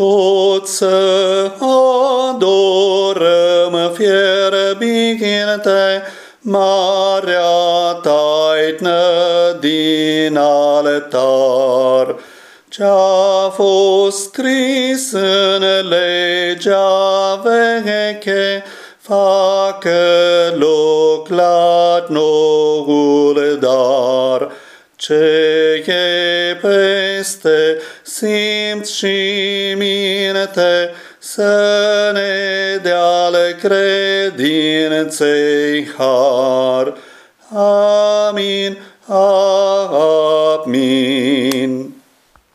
tot să adorăm fierbinte marea taină din altar, ce-a fost scris în legea veche, facă loc la noul dar. Ce e peste simți și minte, să ne dea credinței har. Amin, amin.